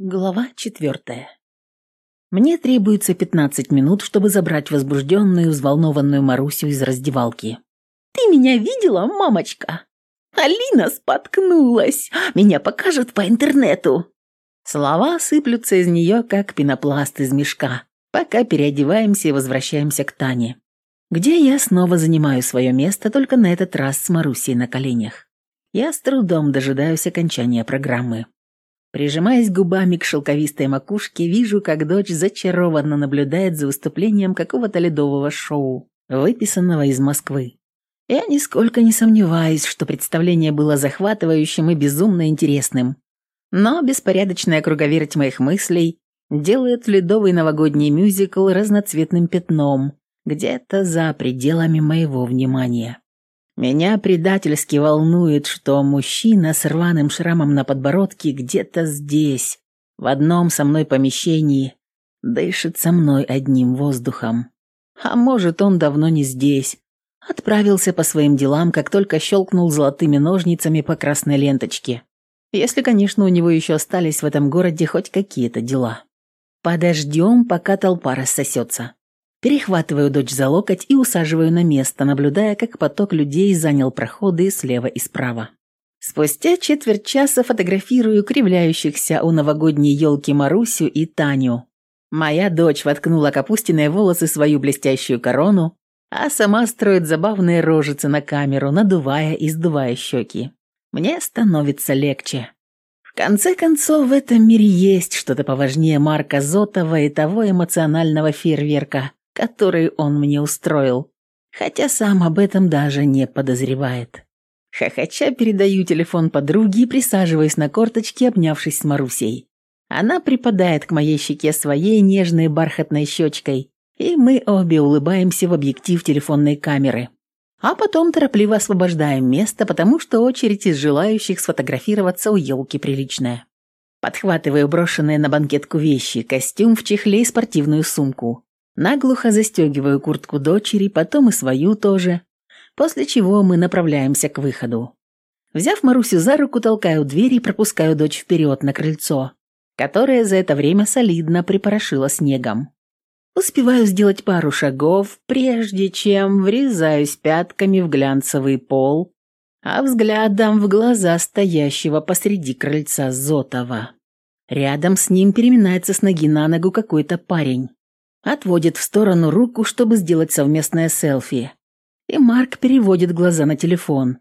Глава четвертая. Мне требуется 15 минут, чтобы забрать возбужденную, взволнованную Марусю из раздевалки. «Ты меня видела, мамочка? Алина споткнулась. Меня покажут по интернету». Слова сыплются из нее, как пенопласт из мешка, пока переодеваемся и возвращаемся к Тане, где я снова занимаю свое место, только на этот раз с Марусей на коленях. Я с трудом дожидаюсь окончания программы. Прижимаясь губами к шелковистой макушке, вижу, как дочь зачарованно наблюдает за выступлением какого-то ледового шоу, выписанного из Москвы. Я нисколько не сомневаюсь, что представление было захватывающим и безумно интересным. Но беспорядочная круговерть моих мыслей делает ледовый новогодний мюзикл разноцветным пятном, где-то за пределами моего внимания. Меня предательски волнует, что мужчина с рваным шрамом на подбородке где-то здесь, в одном со мной помещении, дышит со мной одним воздухом. А может, он давно не здесь. Отправился по своим делам, как только щелкнул золотыми ножницами по красной ленточке. Если, конечно, у него еще остались в этом городе хоть какие-то дела. Подождем, пока толпа рассосется. Перехватываю дочь за локоть и усаживаю на место, наблюдая, как поток людей занял проходы слева и справа. Спустя четверть часа фотографирую кривляющихся у новогодней елки Марусю и Таню. Моя дочь воткнула капустиные волосы свою блестящую корону, а сама строит забавные рожицы на камеру, надувая и сдувая щеки. Мне становится легче. В конце концов, в этом мире есть что-то поважнее Марка Зотова и того эмоционального фейерверка, который он мне устроил, хотя сам об этом даже не подозревает. Хохоча передаю телефон подруге и присаживаюсь на корточки, обнявшись с Марусей. Она припадает к моей щеке своей нежной бархатной щечкой, и мы обе улыбаемся в объектив телефонной камеры. А потом торопливо освобождаем место, потому что очередь из желающих сфотографироваться у елки приличная. Подхватываю брошенные на банкетку вещи, костюм в чехле и спортивную сумку. Наглухо застегиваю куртку дочери, потом и свою тоже, после чего мы направляемся к выходу. Взяв Марусю за руку, толкаю дверь и пропускаю дочь вперед на крыльцо, которое за это время солидно припорошило снегом. Успеваю сделать пару шагов, прежде чем врезаюсь пятками в глянцевый пол, а взглядом в глаза стоящего посреди крыльца Зотова. Рядом с ним переминается с ноги на ногу какой-то парень. Отводит в сторону руку, чтобы сделать совместное селфи. И Марк переводит глаза на телефон,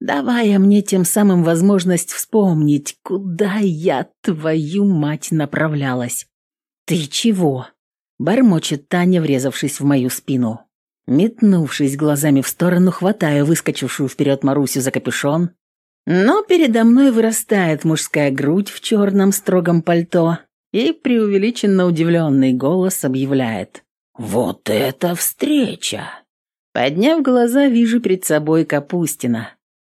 давая мне тем самым возможность вспомнить, куда я, твою мать, направлялась. «Ты чего?» – бормочет Таня, врезавшись в мою спину. Метнувшись глазами в сторону, хватаю выскочившую вперед Марусю за капюшон, но передо мной вырастает мужская грудь в черном строгом пальто и преувеличенно удивленный голос объявляет «Вот это встреча!». Подняв глаза, вижу перед собой Капустина,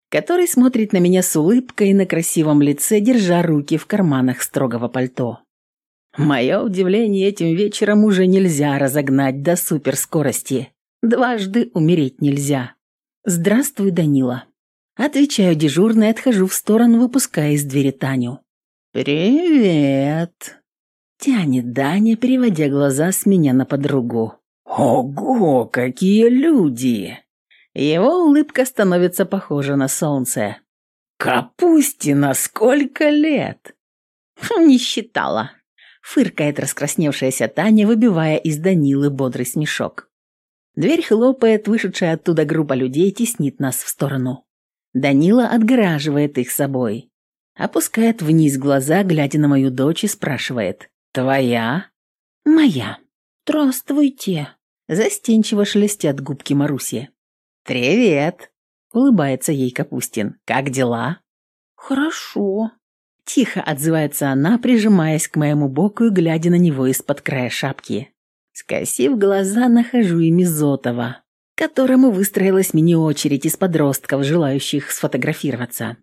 который смотрит на меня с улыбкой на красивом лице, держа руки в карманах строгого пальто. Мое удивление этим вечером уже нельзя разогнать до суперскорости. Дважды умереть нельзя. «Здравствуй, Данила». Отвечаю дежурно и отхожу в сторону, выпуская из двери Таню. «Привет!» Тянет Даня, переводя глаза с меня на подругу. «Ого, какие люди!» Его улыбка становится похожа на солнце. «Капустина, сколько лет!» «Не считала», — фыркает раскрасневшаяся Таня, выбивая из Данилы бодрый смешок. Дверь хлопает, вышедшая оттуда группа людей теснит нас в сторону. Данила отгораживает их собой. Опускает вниз глаза, глядя на мою дочь и спрашивает. «Твоя?» «Моя. Здравствуйте!» Застенчиво шелестят губки Маруси. «Привет!» — улыбается ей Капустин. «Как дела?» «Хорошо». Тихо отзывается она, прижимаясь к моему боку и глядя на него из-под края шапки. Скосив глаза, нахожу ими Зотова, которому выстроилась мини-очередь из подростков, желающих сфотографироваться.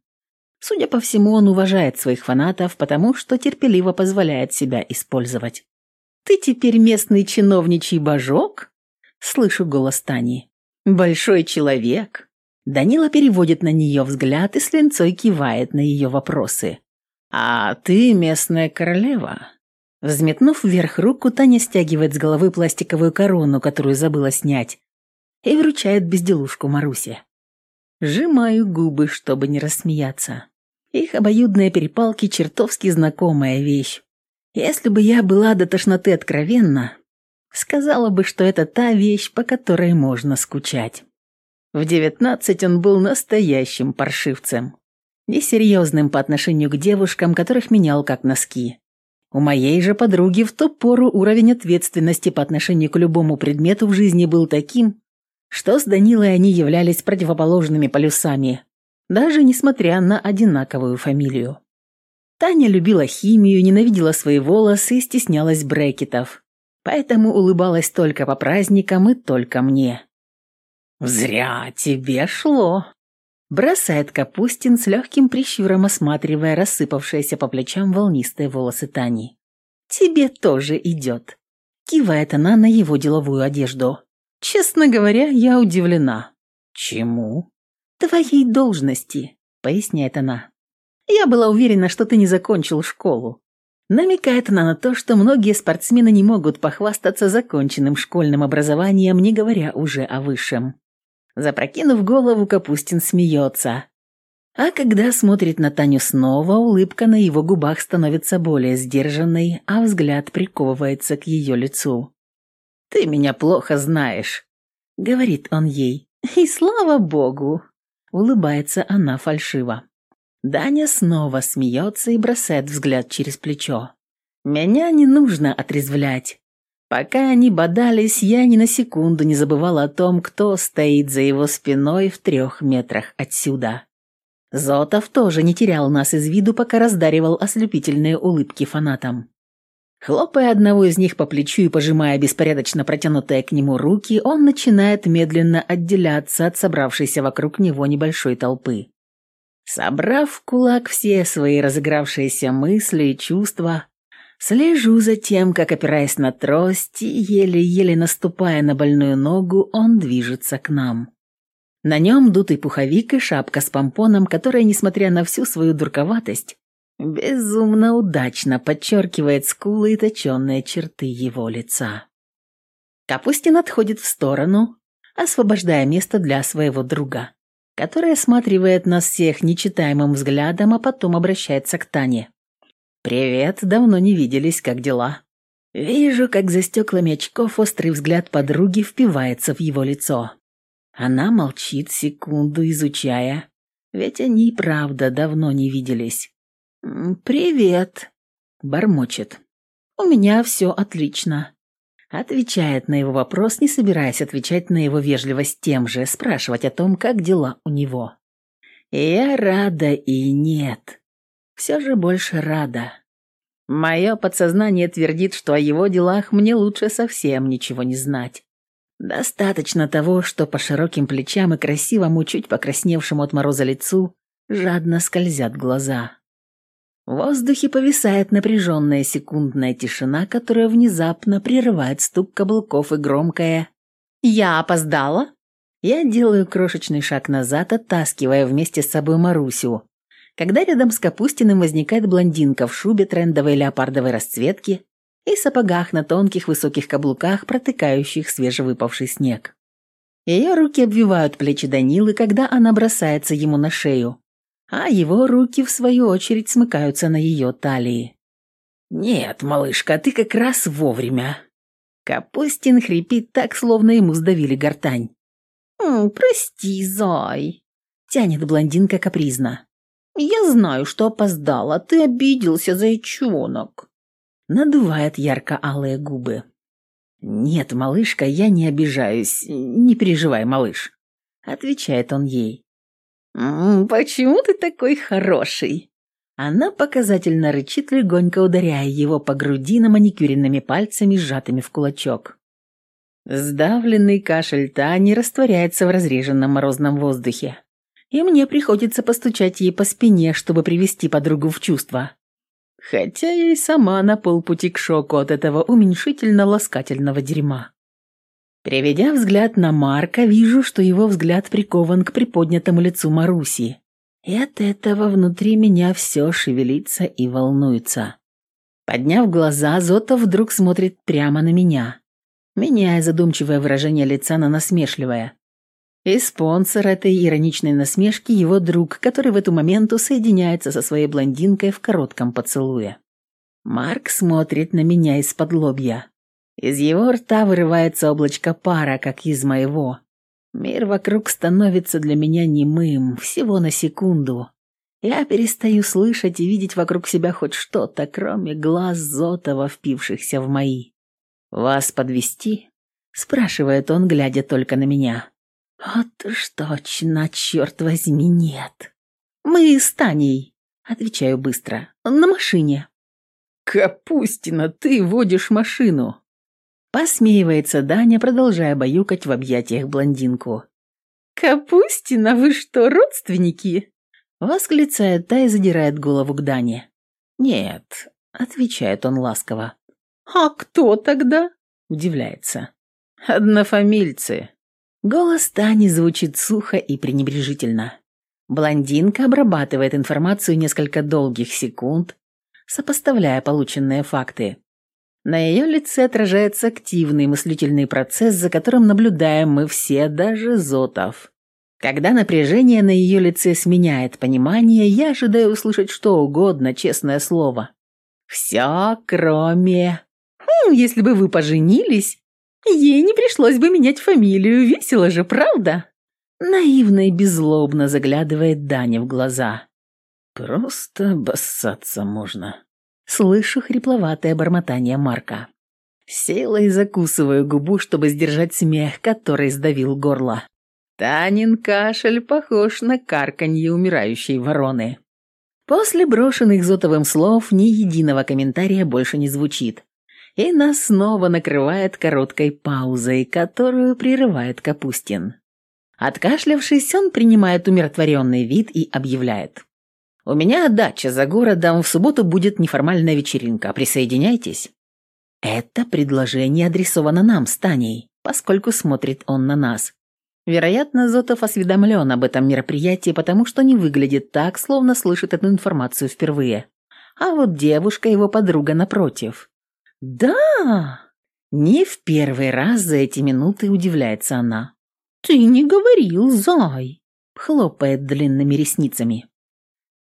Судя по всему, он уважает своих фанатов, потому что терпеливо позволяет себя использовать. «Ты теперь местный чиновничий божок?» Слышу голос Тани. «Большой человек». Данила переводит на нее взгляд и с линцой кивает на ее вопросы. «А ты местная королева?» Взметнув вверх руку, Таня стягивает с головы пластиковую корону, которую забыла снять, и вручает безделушку Марусе. Сжимаю губы, чтобы не рассмеяться. Их обоюдные перепалки чертовски знакомая вещь. Если бы я была до тошноты откровенна, сказала бы, что это та вещь, по которой можно скучать. В девятнадцать он был настоящим паршивцем. Несерьезным по отношению к девушкам, которых менял как носки. У моей же подруги в ту пору уровень ответственности по отношению к любому предмету в жизни был таким, что с Данилой они являлись противоположными полюсами, даже несмотря на одинаковую фамилию. Таня любила химию, ненавидела свои волосы и стеснялась брекетов, поэтому улыбалась только по праздникам и только мне. «Зря тебе шло», — бросает Капустин с легким прищуром, осматривая рассыпавшиеся по плечам волнистые волосы Тани. «Тебе тоже идет», — кивает она на его деловую одежду. «Честно говоря, я удивлена». «Чему?» «Твоей должности», — поясняет она. «Я была уверена, что ты не закончил школу». Намекает она на то, что многие спортсмены не могут похвастаться законченным школьным образованием, не говоря уже о высшем. Запрокинув голову, Капустин смеется. А когда смотрит на Таню снова, улыбка на его губах становится более сдержанной, а взгляд приковывается к ее лицу. «Ты меня плохо знаешь», — говорит он ей. «И слава богу!» Улыбается она фальшиво. Даня снова смеется и бросает взгляд через плечо. «Меня не нужно отрезвлять. Пока они бодались, я ни на секунду не забывала о том, кто стоит за его спиной в трех метрах отсюда. Зотов тоже не терял нас из виду, пока раздаривал ослепительные улыбки фанатам. Хлопая одного из них по плечу и пожимая беспорядочно протянутые к нему руки, он начинает медленно отделяться от собравшейся вокруг него небольшой толпы. Собрав в кулак все свои разыгравшиеся мысли и чувства, слежу за тем, как, опираясь на трость, еле-еле наступая на больную ногу, он движется к нам. На нем дутый пуховик и шапка с помпоном, которая, несмотря на всю свою дурковатость, Безумно удачно подчеркивает скулы и точенные черты его лица. Капустин отходит в сторону, освобождая место для своего друга, который осматривает нас всех нечитаемым взглядом, а потом обращается к Тане. «Привет, давно не виделись, как дела?» Вижу, как за стеклами очков острый взгляд подруги впивается в его лицо. Она молчит секунду, изучая, ведь они правда давно не виделись. «Привет», — бормочет. «У меня все отлично». Отвечает на его вопрос, не собираясь отвечать на его вежливость тем же, спрашивать о том, как дела у него. Я рада и нет. Все же больше рада. Мое подсознание твердит, что о его делах мне лучше совсем ничего не знать. Достаточно того, что по широким плечам и красивому, чуть покрасневшему от мороза лицу жадно скользят глаза. В воздухе повисает напряженная секундная тишина, которая внезапно прерывает стук каблуков и громкое «Я опоздала?» Я делаю крошечный шаг назад, оттаскивая вместе с собой Марусю, когда рядом с Капустиным возникает блондинка в шубе трендовой леопардовой расцветки и сапогах на тонких высоких каблуках, протыкающих свежевыпавший снег. Ее руки обвивают плечи Данилы, когда она бросается ему на шею, а его руки, в свою очередь, смыкаются на ее талии. «Нет, малышка, ты как раз вовремя». Капустин хрипит так, словно ему сдавили гортань. «Прости, зай», — тянет блондинка капризно. «Я знаю, что опоздала, ты обиделся, зайчонок». Надувает ярко-алые губы. «Нет, малышка, я не обижаюсь. Не переживай, малыш», — отвечает он ей. «Почему ты такой хороший?» Она показательно рычит, легонько ударяя его по груди на маникюренными пальцами, сжатыми в кулачок. Сдавленный кашель Тани растворяется в разреженном морозном воздухе. И мне приходится постучать ей по спине, чтобы привести подругу в чувство. Хотя я и сама на полпути к шоку от этого уменьшительно-ласкательного дерьма. Переведя взгляд на Марка, вижу, что его взгляд прикован к приподнятому лицу Маруси. И от этого внутри меня все шевелится и волнуется. Подняв глаза, Зотов вдруг смотрит прямо на меня, меняя задумчивое выражение лица на насмешливое. И спонсор этой ироничной насмешки – его друг, который в эту моменту соединяется со своей блондинкой в коротком поцелуе. Марк смотрит на меня из-под лобья. Из его рта вырывается облачко пара, как из моего. Мир вокруг становится для меня немым, всего на секунду. Я перестаю слышать и видеть вокруг себя хоть что-то, кроме глаз Зотова, впившихся в мои. «Вас подвести? спрашивает он, глядя только на меня. «Вот уж точно, черт возьми, нет. Мы с Таней», — отвечаю быстро, — «на машине». «Капустина, ты водишь машину!» Посмеивается Даня, продолжая баюкать в объятиях блондинку. «Капустина, вы что, родственники?» Восклицает та и задирает голову к Дане. «Нет», — отвечает он ласково. «А кто тогда?» — удивляется. «Однофамильцы». Голос Тани звучит сухо и пренебрежительно. Блондинка обрабатывает информацию несколько долгих секунд, сопоставляя полученные факты. На ее лице отражается активный мыслительный процесс, за которым наблюдаем мы все, даже Зотов. Когда напряжение на ее лице сменяет понимание, я ожидаю услышать что угодно, честное слово. Все, кроме... Хм, если бы вы поженились, ей не пришлось бы менять фамилию, весело же, правда? Наивно и беззлобно заглядывает Даня в глаза. Просто обоссаться можно. Слышу хрипловатое бормотание Марка. Силой закусываю губу, чтобы сдержать смех, который сдавил горло. Танин кашель похож на карканье умирающей вороны. После брошенных Зотовым слов ни единого комментария больше не звучит. И нас снова накрывает короткой паузой, которую прерывает Капустин. Откашлявшись, он принимает умиротворенный вид и объявляет. У меня дача за городом, в субботу будет неформальная вечеринка. Присоединяйтесь». Это предложение адресовано нам с Таней, поскольку смотрит он на нас. Вероятно, Зотов осведомлен об этом мероприятии, потому что не выглядит так, словно слышит эту информацию впервые. А вот девушка, его подруга, напротив. «Да!» Не в первый раз за эти минуты удивляется она. «Ты не говорил, зай!» Хлопает длинными ресницами.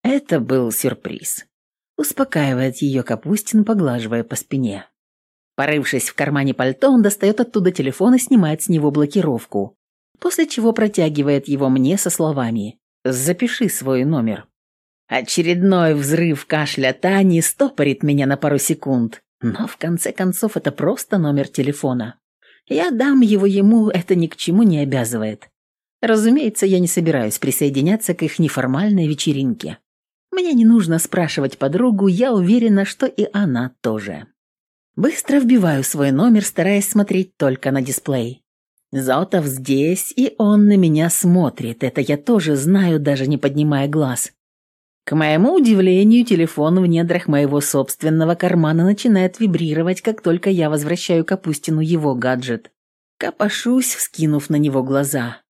Это был сюрприз. Успокаивает ее Капустин, поглаживая по спине. Порывшись в кармане пальто, он достает оттуда телефон и снимает с него блокировку, после чего протягивает его мне со словами «Запиши свой номер». Очередной взрыв кашля Тани стопорит меня на пару секунд, но в конце концов это просто номер телефона. Я дам его ему, это ни к чему не обязывает. Разумеется, я не собираюсь присоединяться к их неформальной вечеринке. Мне не нужно спрашивать подругу, я уверена, что и она тоже. Быстро вбиваю свой номер, стараясь смотреть только на дисплей. Зотов здесь, и он на меня смотрит. Это я тоже знаю, даже не поднимая глаз. К моему удивлению, телефон в недрах моего собственного кармана начинает вибрировать, как только я возвращаю Капустину его гаджет. Копошусь, вскинув на него глаза.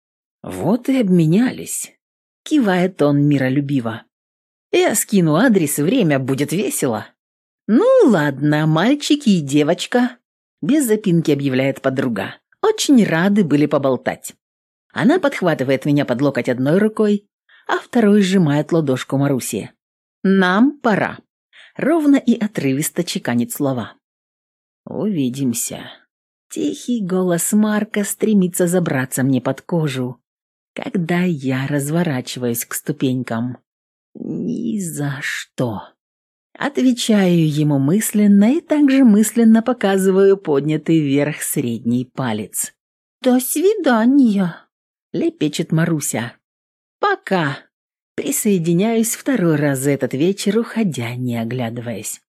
Вот и обменялись. Кивает он миролюбиво. Я скину адрес, и время будет весело. Ну ладно, мальчики и девочка, без запинки объявляет подруга. Очень рады были поболтать. Она подхватывает меня под локоть одной рукой, а второй сжимает ладошку Маруси. Нам пора. Ровно и отрывисто чеканит слова. Увидимся. Тихий голос Марка стремится забраться мне под кожу, когда я разворачиваюсь к ступенькам. «Ни за что». Отвечаю ему мысленно и также мысленно показываю поднятый вверх средний палец. «До свидания», — лепечет Маруся. «Пока». Присоединяюсь второй раз за этот вечер, уходя, не оглядываясь.